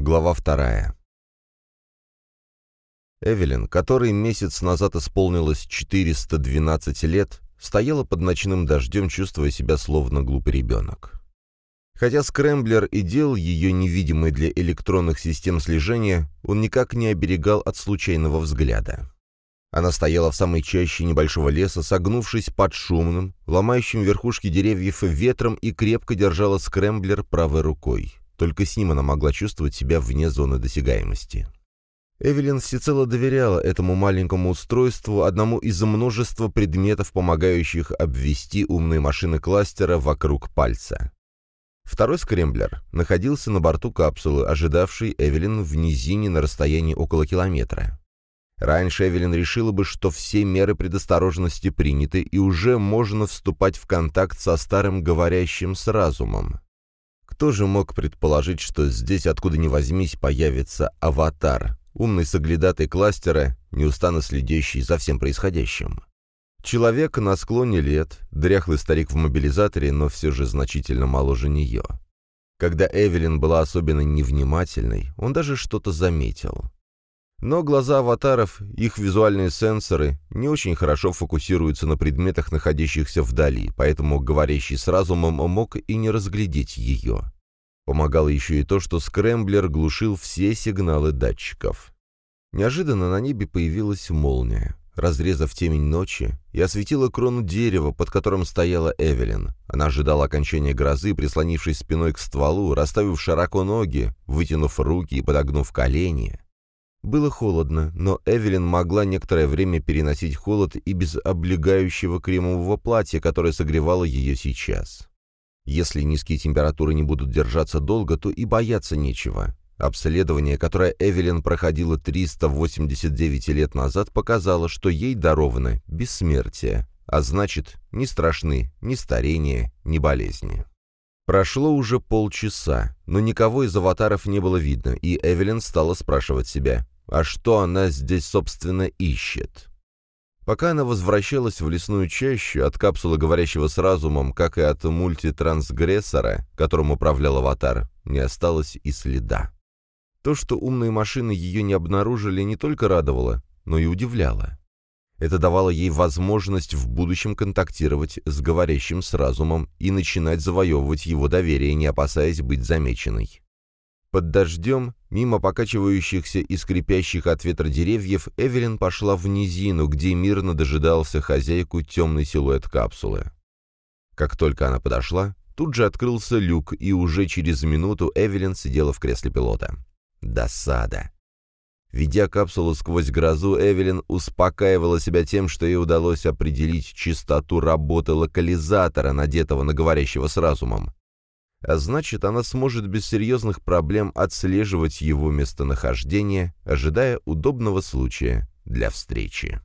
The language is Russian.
Глава вторая. Эвелин, которой месяц назад исполнилось 412 лет, стояла под ночным дождем, чувствуя себя словно глупый ребенок. Хотя скрэмблер и делал ее невидимой для электронных систем слежения, он никак не оберегал от случайного взгляда. Она стояла в самой чаще небольшого леса, согнувшись под шумным, ломающим верхушки деревьев ветром и крепко держала скрэмблер правой рукой. Только с ним она могла чувствовать себя вне зоны досягаемости. Эвелин всецело доверяла этому маленькому устройству, одному из множества предметов, помогающих обвести умные машины кластера вокруг пальца. Второй скремблер находился на борту капсулы, ожидавшей Эвелин в низине на расстоянии около километра. Раньше Эвелин решила бы, что все меры предосторожности приняты, и уже можно вступать в контакт со старым говорящим с разумом. Кто же мог предположить, что здесь, откуда ни возьмись, появится аватар, умный соглядатый кластера, неустанно следящий за всем происходящим? Человек на склоне лет, дряхлый старик в мобилизаторе, но все же значительно моложе нее. Когда Эвелин была особенно невнимательной, он даже что-то заметил. Но глаза аватаров, их визуальные сенсоры, не очень хорошо фокусируются на предметах, находящихся вдали, поэтому говорящий с разумом мог и не разглядеть ее. Помогало еще и то, что скрэмблер глушил все сигналы датчиков. Неожиданно на небе появилась молния, разрезав темень ночи, и осветила крону дерева, под которым стояла Эвелин. Она ожидала окончания грозы, прислонившись спиной к стволу, расставив широко ноги, вытянув руки и подогнув колени. Было холодно, но Эвелин могла некоторое время переносить холод и без облегающего кремового платья, которое согревало ее сейчас. Если низкие температуры не будут держаться долго, то и бояться нечего. Обследование, которое Эвелин проходила 389 лет назад, показало, что ей даровано бессмертие, а значит, не страшны ни старение, ни болезни. Прошло уже полчаса, но никого из аватаров не было видно, и Эвелин стала спрашивать себя, а что она здесь, собственно, ищет? Пока она возвращалась в лесную чащу, от капсулы говорящего с разумом, как и от мультитрансгрессора, которым управлял аватар, не осталось и следа. То, что умные машины ее не обнаружили, не только радовало, но и удивляло. Это давало ей возможность в будущем контактировать с говорящим с разумом и начинать завоевывать его доверие, не опасаясь быть замеченной. Под дождем, мимо покачивающихся и скрипящих от ветра деревьев, Эвелин пошла в низину, где мирно дожидался хозяйку темный силуэт капсулы. Как только она подошла, тут же открылся люк, и уже через минуту Эвелин сидела в кресле пилота. Досада. Ведя капсулу сквозь грозу, Эвелин успокаивала себя тем, что ей удалось определить частоту работы локализатора, надетого на говорящего с разумом а значит, она сможет без серьезных проблем отслеживать его местонахождение, ожидая удобного случая для встречи.